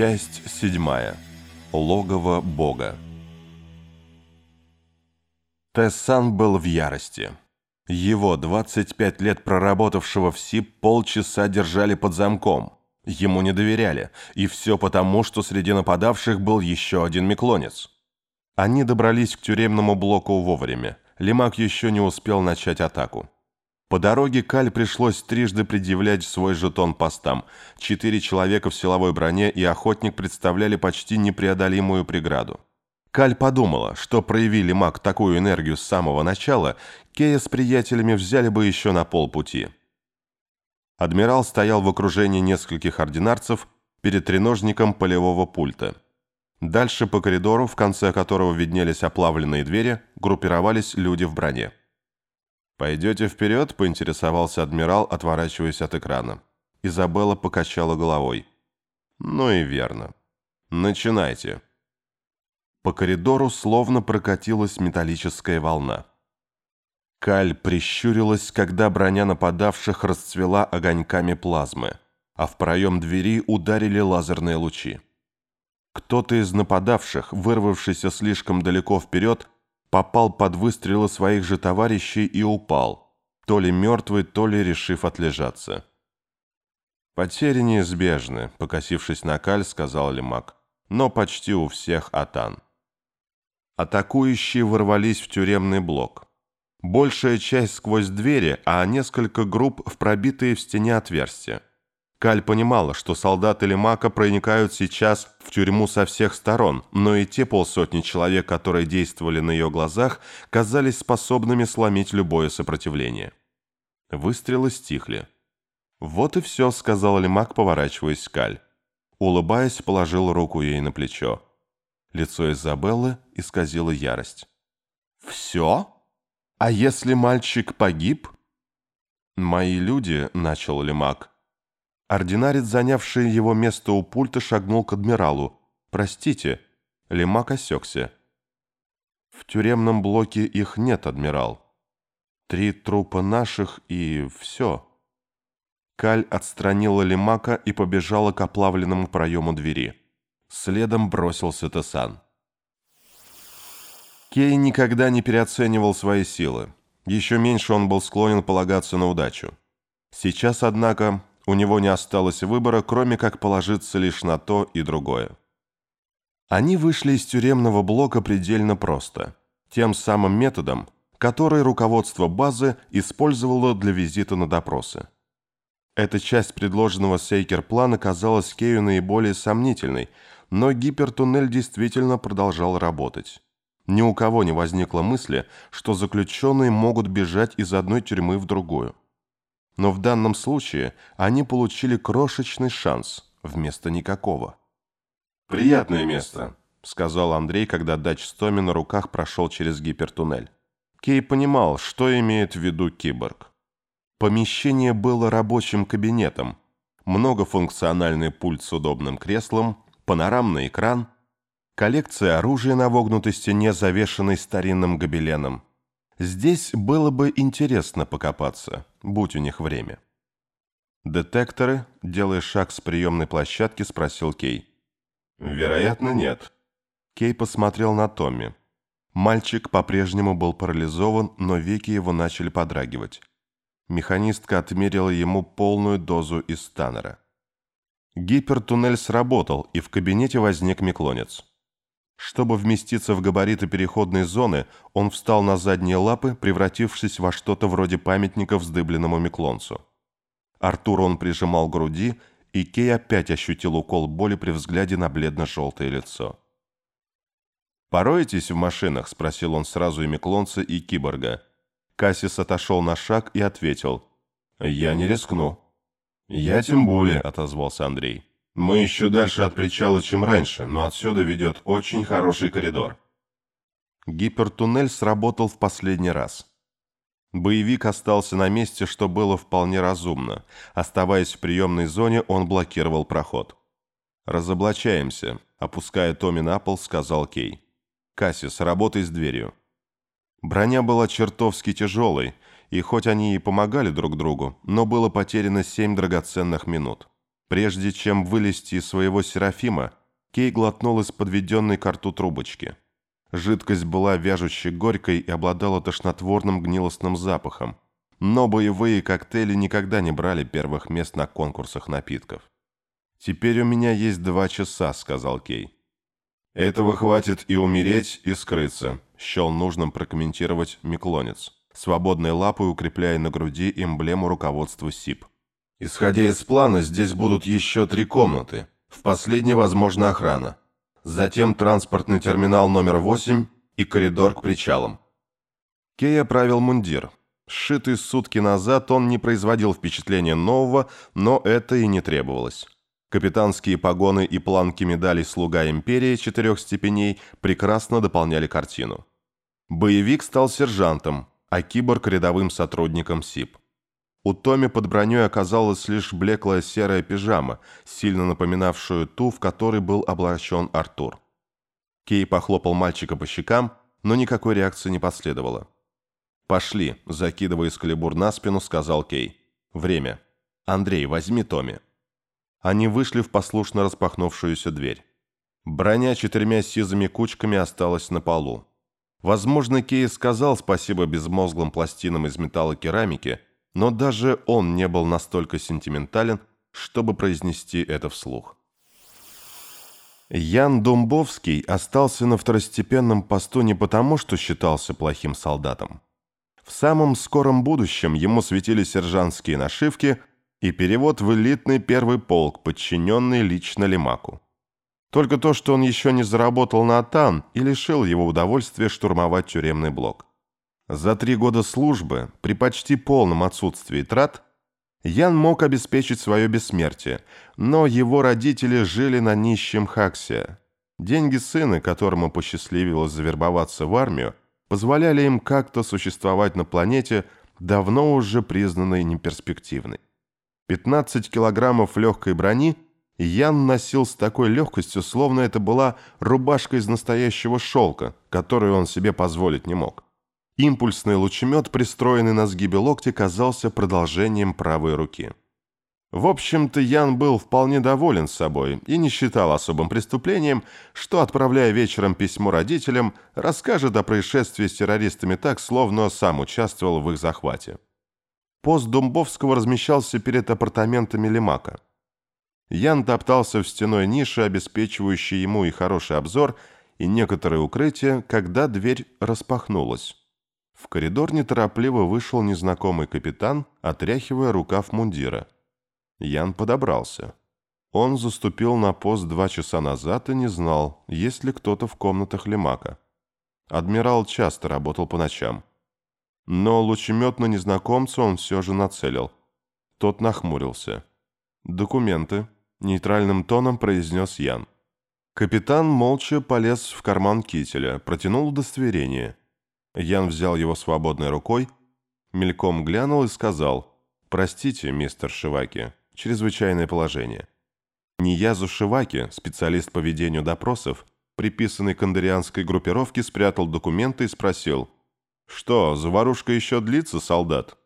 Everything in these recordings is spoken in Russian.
Часть седьмая. Логово Бога. Тессан был в ярости. Его, 25 лет проработавшего в СИП, полчаса держали под замком. Ему не доверяли, и все потому, что среди нападавших был еще один меклонец. Они добрались к тюремному блоку вовремя. Лимак еще не успел начать атаку. По дороге Каль пришлось трижды предъявлять свой жетон постам. Четыре человека в силовой броне и охотник представляли почти непреодолимую преграду. Каль подумала, что проявили маг такую энергию с самого начала, Кея с приятелями взяли бы еще на полпути. Адмирал стоял в окружении нескольких ординарцев перед треножником полевого пульта. Дальше по коридору, в конце которого виднелись оплавленные двери, группировались люди в броне. «Пойдете вперед?» – поинтересовался адмирал, отворачиваясь от экрана. Изабелла покачала головой. «Ну и верно. Начинайте». По коридору словно прокатилась металлическая волна. Каль прищурилась, когда броня нападавших расцвела огоньками плазмы, а в проем двери ударили лазерные лучи. Кто-то из нападавших, вырвавшийся слишком далеко вперед, попал под выстрелы своих же товарищей и упал, то ли мертвый, то ли решив отлежаться. «Потери неизбежны», — покосившись на Каль, сказал Лемак, «но почти у всех Атан». Атакующие ворвались в тюремный блок. Большая часть сквозь двери, а несколько групп в пробитые в стене отверстия. Каль понимала, что солдаты Лемака проникают сейчас в тюрьму со всех сторон, но и те полсотни человек, которые действовали на ее глазах, казались способными сломить любое сопротивление. Выстрелы стихли. «Вот и все», — сказал Лемак, поворачиваясь к Каль. Улыбаясь, положил руку ей на плечо. Лицо Изабеллы исказило ярость. «Все? А если мальчик погиб?» «Мои люди», — начал Лемак, Ординарец, занявший его место у пульта, шагнул к адмиралу. «Простите». Лемак осекся. «В тюремном блоке их нет, адмирал. Три трупа наших и все». Каль отстранила Лемака и побежала к оплавленному проему двери. Следом бросился Тесан. Кей никогда не переоценивал свои силы. Еще меньше он был склонен полагаться на удачу. Сейчас, однако, у него не осталось выбора, кроме как положиться лишь на то и другое. Они вышли из тюремного блока предельно просто, тем самым методом, который руководство базы использовало для визита на допросы. Эта часть предложенного Сейкер-плана казалась Кею наиболее сомнительной, но гипертуннель действительно продолжал работать. Ни у кого не возникло мысли, что заключенные могут бежать из одной тюрьмы в другую но в данном случае они получили крошечный шанс вместо никакого. «Приятное место», — сказал Андрей, когда Дач Стоми на руках прошел через гипертуннель. Кей понимал, что имеет в виду киборг. Помещение было рабочим кабинетом, многофункциональный пульт с удобным креслом, панорамный экран, коллекция оружия на вогнутой стене, завешенной старинным гобеленом, Здесь было бы интересно покопаться, будь у них время. «Детекторы?» – делая шаг с приемной площадки, спросил Кей. «Вероятно, нет». Кей посмотрел на Томми. Мальчик по-прежнему был парализован, но веки его начали подрагивать. Механистка отмерила ему полную дозу из станера. Гипертуннель сработал, и в кабинете возник меклонец. Чтобы вместиться в габариты переходной зоны, он встал на задние лапы, превратившись во что-то вроде памятника вздыбленному Миклонцу. Артур он прижимал к груди, и Кей опять ощутил укол боли при взгляде на бледно-желтое лицо. «Пороетесь в машинах?» – спросил он сразу и Миклонца, и Киборга. Кассис отошел на шаг и ответил. «Я не рискну». «Я тем более», – отозвался Андрей. Мы еще дальше от причала, чем раньше, но отсюда ведет очень хороший коридор. Гипертуннель сработал в последний раз. Боевик остался на месте, что было вполне разумно. Оставаясь в приемной зоне, он блокировал проход. «Разоблачаемся», — опуская Томми на пол, сказал Кей. «Кассис, работай с дверью». Броня была чертовски тяжелой, и хоть они и помогали друг другу, но было потеряно семь драгоценных минут. Прежде чем вылезти из своего Серафима, Кей глотнул из подведенной к рту трубочки. Жидкость была вяжущей горькой и обладала тошнотворным гнилостным запахом. Но боевые коктейли никогда не брали первых мест на конкурсах напитков. «Теперь у меня есть два часа», — сказал Кей. «Этого хватит и умереть, и скрыться», — счел нужным прокомментировать Миклонец, свободной лапой укрепляя на груди эмблему руководства СИП. «Исходя из плана, здесь будут еще три комнаты. В последней, возможно, охрана. Затем транспортный терминал номер 8 и коридор к причалам». Кей оправил мундир. Сшитый сутки назад он не производил впечатления нового, но это и не требовалось. Капитанские погоны и планки медалей «Слуга империи» четырех степеней прекрасно дополняли картину. Боевик стал сержантом, а киборг – рядовым сотрудником СИП. У Томи под броней оказалась лишь блеклая серая пижама, сильно напоминавшую ту, в которой был облачен Артур. Кей похлопал мальчика по щекам, но никакой реакции не последовало. «Пошли», – закидывая скалибур на спину, сказал Кей. «Время. Андрей, возьми Томи». Они вышли в послушно распахнувшуюся дверь. Броня четырьмя сизыми кучками осталась на полу. Возможно, Кей сказал спасибо безмозглым пластинам из металлокерамики, но даже он не был настолько сентиментален, чтобы произнести это вслух. Ян Думбовский остался на второстепенном посту не потому, что считался плохим солдатом. В самом скором будущем ему светили сержантские нашивки – и перевод в элитный первый полк, подчиненный лично Лемаку. Только то, что он еще не заработал на ТАН и лишил его удовольствия штурмовать тюремный блок. За три года службы, при почти полном отсутствии трат, Ян мог обеспечить свое бессмертие, но его родители жили на нищем Хаксе. Деньги сына, которому посчастливилось завербоваться в армию, позволяли им как-то существовать на планете, давно уже признанной неперспективной. 15 килограммов легкой брони Ян носил с такой легкостью, словно это была рубашка из настоящего шелка, которую он себе позволить не мог. Импульсный лучемет, пристроенный на сгибе локтя, казался продолжением правой руки. В общем-то, Ян был вполне доволен собой и не считал особым преступлением, что, отправляя вечером письмо родителям, расскажет о происшествии с террористами так, словно сам участвовал в их захвате. Пост Думбовского размещался перед апартаментами Лемака. Ян топтался в стеной нише, обеспечивающей ему и хороший обзор, и некоторое укрытие, когда дверь распахнулась. В коридор неторопливо вышел незнакомый капитан, отряхивая рукав мундира. Ян подобрался. Он заступил на пост два часа назад и не знал, есть ли кто-то в комнатах Лемака. Адмирал часто работал по ночам. Но лучемет на незнакомца он все же нацелил. Тот нахмурился. «Документы», — нейтральным тоном произнес Ян. Капитан молча полез в карман кителя, протянул удостоверение. Ян взял его свободной рукой, мельком глянул и сказал «Простите, мистер Шиваки, чрезвычайное положение». Ниязу Шиваки, специалист по ведению допросов, приписанный к андерианской группировке, спрятал документы и спросил «Что, заварушка еще длится, солдат?»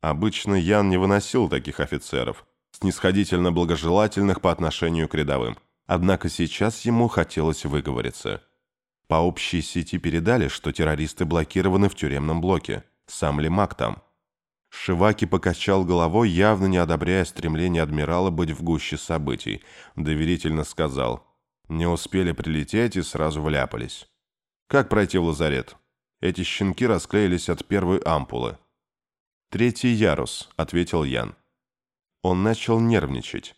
Обычно Ян не выносил таких офицеров, снисходительно благожелательных по отношению к рядовым. Однако сейчас ему хотелось выговориться. По общей сети передали, что террористы блокированы в тюремном блоке. Сам ли Мак там? Шиваки покачал головой, явно не одобряя стремление адмирала быть в гуще событий. Доверительно сказал. Не успели прилететь и сразу вляпались. «Как пройти в лазарет?» Эти щенки расклеились от первой ампулы. «Третий ярус», — ответил Ян. Он начал нервничать.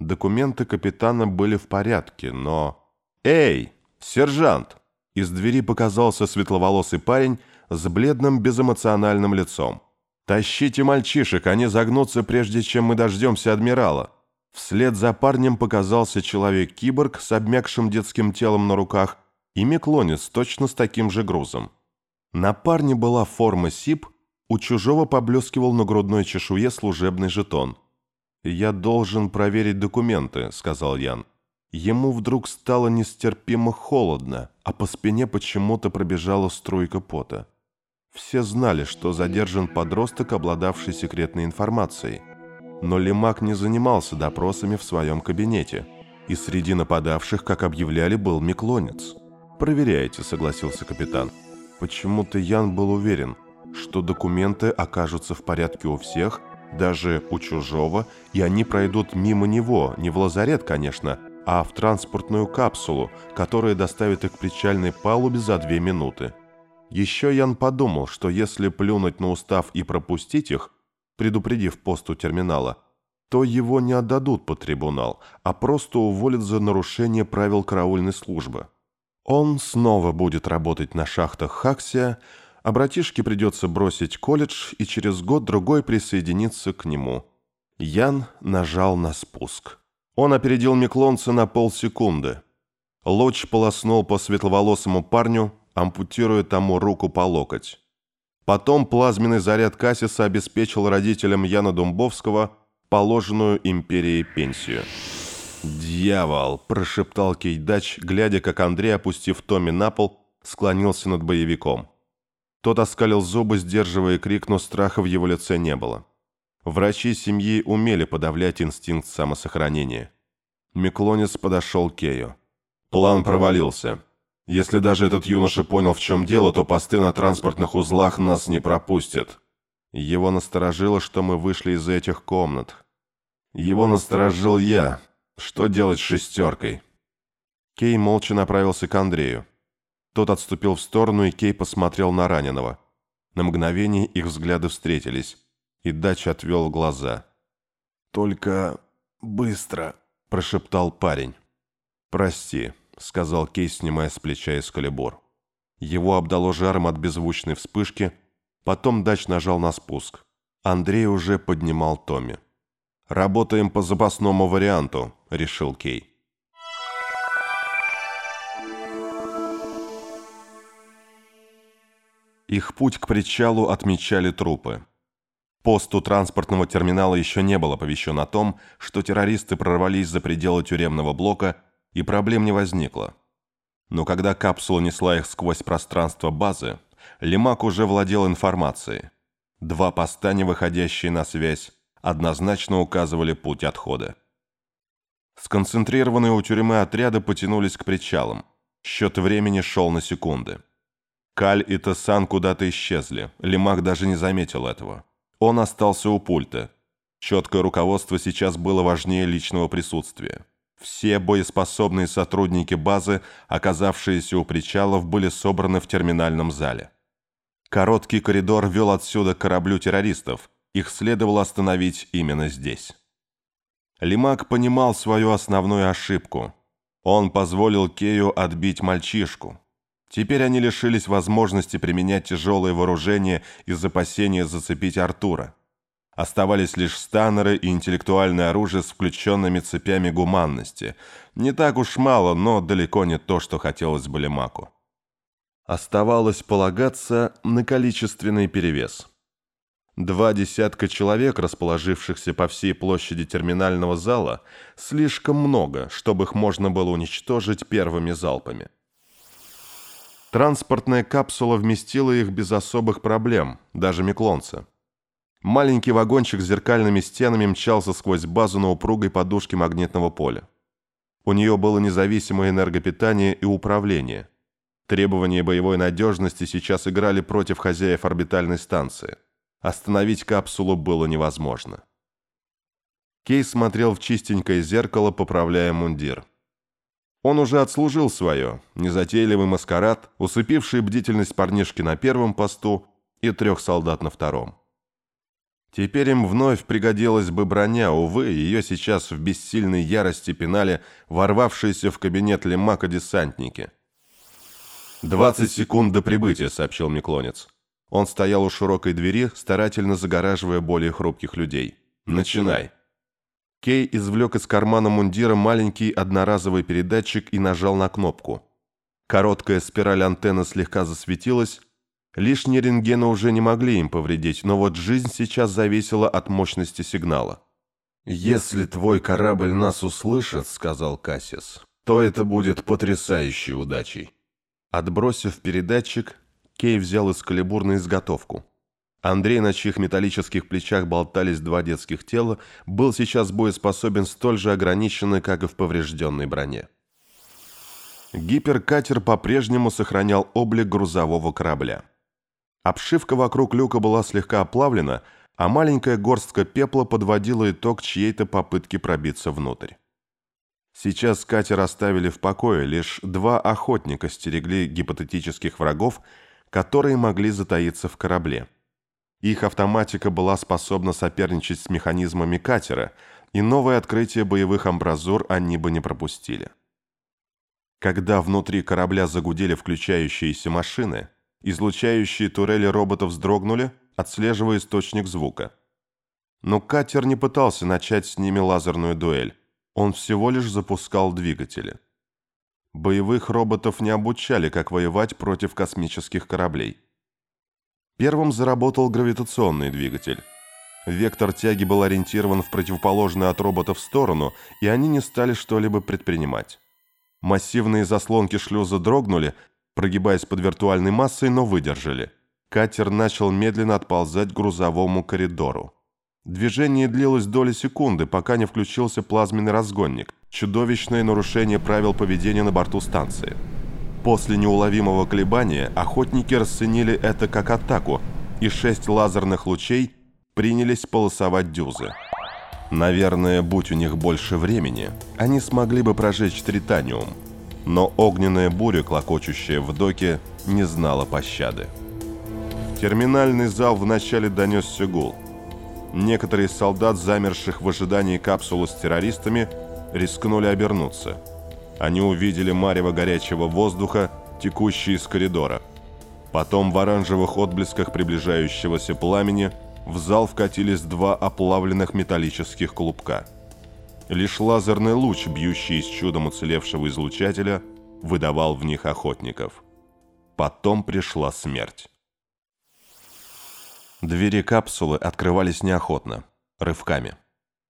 Документы капитана были в порядке, но... «Эй, сержант!» Из двери показался светловолосый парень с бледным безэмоциональным лицом. «Тащите мальчишек, они загнутся, прежде чем мы дождемся адмирала». Вслед за парнем показался человек-киборг с обмякшим детским телом на руках и Меклонец точно с таким же грузом. На парне была форма СИП, у чужого поблескивал на грудной чешуе служебный жетон. «Я должен проверить документы», — сказал Ян. Ему вдруг стало нестерпимо холодно, а по спине почему-то пробежала струйка пота. Все знали, что задержан подросток, обладавший секретной информацией. Но Лемак не занимался допросами в своем кабинете. И среди нападавших, как объявляли, был Миклонец. «Проверяйте», — согласился капитан. Почему-то Ян был уверен, что документы окажутся в порядке у всех, даже у чужого, и они пройдут мимо него, не в лазарет, конечно, а в транспортную капсулу, которая доставит их к причальной палубе за две минуты. Еще Ян подумал, что если плюнуть на устав и пропустить их, предупредив пост у терминала, то его не отдадут под трибунал, а просто уволят за нарушение правил караульной службы. Он снова будет работать на шахтах Хаксия, а братишке придется бросить колледж и через год-другой присоединиться к нему. Ян нажал на спуск. Он опередил Миклонца на полсекунды. Луч полоснул по светловолосому парню, ампутируя тому руку по локоть. Потом плазменный заряд Кассиса обеспечил родителям Яна Думбовского положенную империей пенсию. «Дьявол!» – прошептал Кейдач, глядя, как Андрей, опустив Томми на пол, склонился над боевиком. Тот оскалил зубы, сдерживая крик, но страха в его лице не было. Врачи семьи умели подавлять инстинкт самосохранения. Миклонец подошел к Кею. «План провалился. Если даже этот юноша понял, в чем дело, то посты на транспортных узлах нас не пропустят». Его насторожило, что мы вышли из этих комнат. Его насторожил я. Что делать с шестеркой? Кей молча направился к Андрею. Тот отступил в сторону, и Кей посмотрел на раненого. На мгновение их взгляды встретились и Дач отвел глаза. «Только быстро», – прошептал парень. «Прости», – сказал Кейс, снимая с плеча эскалибур. Его обдало жаром от беззвучной вспышки, потом Дач нажал на спуск. Андрей уже поднимал Томми. «Работаем по запасному варианту», – решил Кей. Их путь к причалу отмечали трупы. Пост у транспортного терминала еще не был оповещен о том, что террористы прорвались за пределы тюремного блока, и проблем не возникло. Но когда капсула несла их сквозь пространство базы, Лемак уже владел информацией. Два поста, не выходящие на связь, однозначно указывали путь отхода. Сконцентрированные у тюрьмы отряды потянулись к причалам. Счет времени шел на секунды. Каль и Тессан куда-то исчезли, Лемак даже не заметил этого. Он остался у пульта. Четкое руководство сейчас было важнее личного присутствия. Все боеспособные сотрудники базы, оказавшиеся у причалов, были собраны в терминальном зале. Короткий коридор вел отсюда к кораблю террористов. Их следовало остановить именно здесь. Лимак понимал свою основную ошибку. Он позволил Кею отбить мальчишку. Теперь они лишились возможности применять тяжелое вооружение из опасения зацепить Артура. Оставались лишь станеры и интеллектуальное оружие с включенными цепями гуманности. Не так уж мало, но далеко не то, что хотелось бы Лемаку. Оставалось полагаться на количественный перевес. Два десятка человек, расположившихся по всей площади терминального зала, слишком много, чтобы их можно было уничтожить первыми залпами. Транспортная капсула вместила их без особых проблем, даже Миклонца. Маленький вагончик с зеркальными стенами мчался сквозь базу на упругой подушке магнитного поля. У нее было независимое энергопитание и управление. Требования боевой надежности сейчас играли против хозяев орбитальной станции. Остановить капсулу было невозможно. Кейс смотрел в чистенькое зеркало, поправляя мундир. Он уже отслужил свое, незатейливый маскарад, усыпивший бдительность парнишки на первом посту и трех солдат на втором. Теперь им вновь пригодилась бы броня, увы, ее сейчас в бессильной ярости пинали ворвавшиеся в кабинет Лемака десантники. «Двадцать секунд до прибытия», — сообщил Миклонец. Он стоял у широкой двери, старательно загораживая более хрупких людей. «Начинай». Кей извлек из кармана мундира маленький одноразовый передатчик и нажал на кнопку. Короткая спираль антенны слегка засветилась. Лишние рентгены уже не могли им повредить, но вот жизнь сейчас зависела от мощности сигнала. «Если твой корабль нас услышит, — сказал Кассис, — то это будет потрясающей удачей». Отбросив передатчик, Кей взял из калибур на изготовку. Андрей, на чьих металлических плечах болтались два детских тела, был сейчас боеспособен столь же ограниченный, как и в поврежденной броне. Гиперкатер по-прежнему сохранял облик грузового корабля. Обшивка вокруг люка была слегка оплавлена, а маленькая горстка пепла подводила итог чьей-то попытки пробиться внутрь. Сейчас катер оставили в покое, лишь два охотника стерегли гипотетических врагов, которые могли затаиться в корабле. Их автоматика была способна соперничать с механизмами катера, и новое открытие боевых амбразур они бы не пропустили. Когда внутри корабля загудели включающиеся машины, излучающие турели роботов вздрогнули, отслеживая источник звука. Но катер не пытался начать с ними лазерную дуэль, он всего лишь запускал двигатели. Боевых роботов не обучали, как воевать против космических кораблей. Первым заработал гравитационный двигатель. Вектор тяги был ориентирован в противоположную от роботов сторону, и они не стали что-либо предпринимать. Массивные заслонки шлюза дрогнули, прогибаясь под виртуальной массой, но выдержали. Катер начал медленно отползать к грузовому коридору. Движение длилось доли секунды, пока не включился плазменный разгонник. Чудовищное нарушение правил поведения на борту станции. После неуловимого колебания охотники расценили это как атаку, и шесть лазерных лучей принялись полосовать дюзы. Наверное, будь у них больше времени, они смогли бы прожечь тританиум, но огненная буря, клокочущая в доке, не знала пощады. терминальный зал вначале донесся гул. Некоторые солдат, замерших в ожидании капсулы с террористами, рискнули обернуться – они увидели марево горячего воздуха, текущий из коридора. Потом в оранжевых отблесках приближающегося пламени в зал вкатились два оплавленных металлических клубка. Лишь лазерный луч, бьющий из чудом уцелевшего излучателя, выдавал в них охотников. Потом пришла смерть. Двери капсулы открывались неохотно, рывками.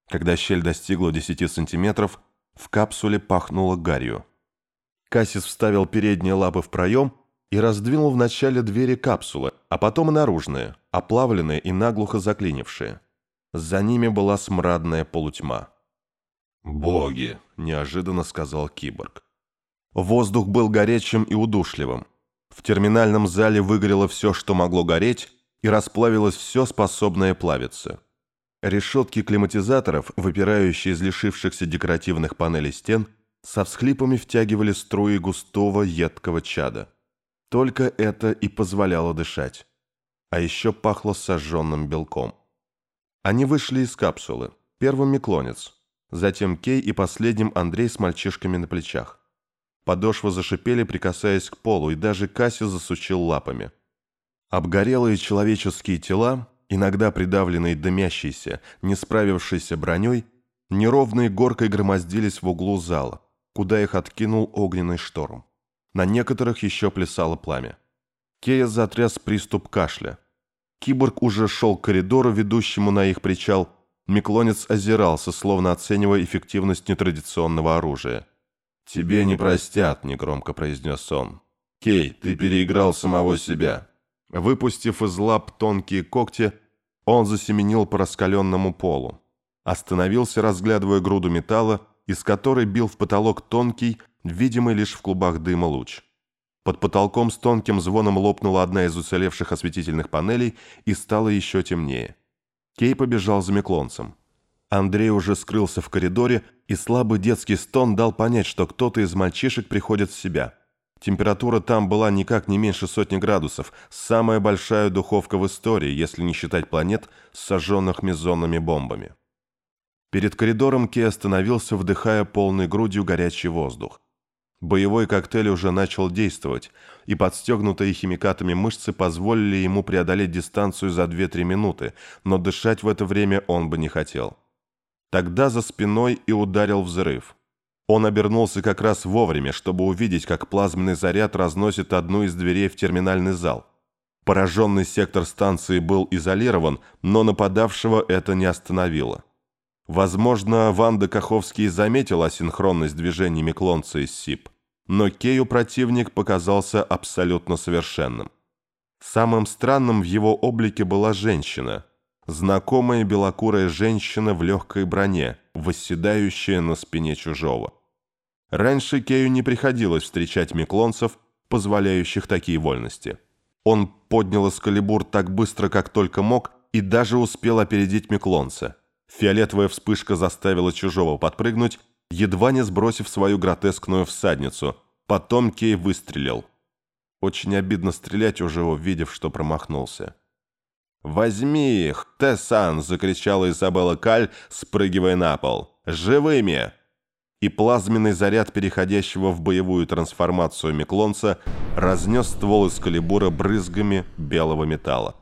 Когда щель достигла 10 сантиметров, в капсуле пахнуло гарью. Кассис вставил передние лапы в проем и раздвинул вначале двери капсулы, а потом и наружные, оплавленные и наглухо заклинившие. За ними была смрадная полутьма. «Боги!» – неожиданно сказал киборг. Воздух был горячим и удушливым. В терминальном зале выгорело все, что могло гореть, и расплавилось все, способное плавиться. Решетки климатизаторов, выпирающие из лишившихся декоративных панелей стен, со всхлипами втягивали струи густого едкого чада. Только это и позволяло дышать. А еще пахло сожженным белком. Они вышли из капсулы. Первым Миклонец, затем Кей и последним Андрей с мальчишками на плечах. Подошвы зашипели, прикасаясь к полу, и даже Касси засучил лапами. Обгорелые человеческие тела иногда придавленные дымящейся, не справившейся броней, неровной горкой громоздились в углу зала, куда их откинул огненный шторм. На некоторых еще плясало пламя. Кея затряс приступ кашля. Киборг уже шел к коридору, ведущему на их причал. Миклонец озирался, словно оценивая эффективность нетрадиционного оружия. «Тебе не простят», — негромко произнес он. «Кей, ты переиграл самого себя. Выпустив из лап тонкие когти, он засеменил по раскаленному полу. Остановился, разглядывая груду металла, из которой бил в потолок тонкий, видимый лишь в клубах дыма луч. Под потолком с тонким звоном лопнула одна из уцелевших осветительных панелей и стало еще темнее. Кей побежал за Меклонцем. Андрей уже скрылся в коридоре, и слабый детский стон дал понять, что кто-то из мальчишек приходит в себя – Температура там была никак не меньше сотни градусов, самая большая духовка в истории, если не считать планет, сожженных мезонными бомбами. Перед коридором Кей остановился, вдыхая полной грудью горячий воздух. Боевой коктейль уже начал действовать, и подстегнутые химикатами мышцы позволили ему преодолеть дистанцию за 2-3 минуты, но дышать в это время он бы не хотел. Тогда за спиной и ударил взрыв. Он обернулся как раз вовремя, чтобы увидеть, как плазменный заряд разносит одну из дверей в терминальный зал. Пораженный сектор станции был изолирован, но нападавшего это не остановило. Возможно, Ванда Каховский заметил асинхронность движений Миклонца из СИП, но Кею противник показался абсолютно совершенным. Самым странным в его облике была женщина. Знакомая белокурая женщина в легкой броне, восседающая на спине чужого. Раньше Кею не приходилось встречать миклонцев, позволяющих такие вольности. Он поднял эскалибур так быстро, как только мог, и даже успел опередить миклонца. Фиолетовая вспышка заставила чужого подпрыгнуть, едва не сбросив свою гротескную всадницу. Потом Кей выстрелил. Очень обидно стрелять, уже увидев, что промахнулся. «Возьми их, Тессан!» – закричала Изабелла Каль, спрыгивая на пол. «Живыми!» И плазменный заряд, переходящего в боевую трансформацию Миклонца, разнес ствол из калибура брызгами белого металла.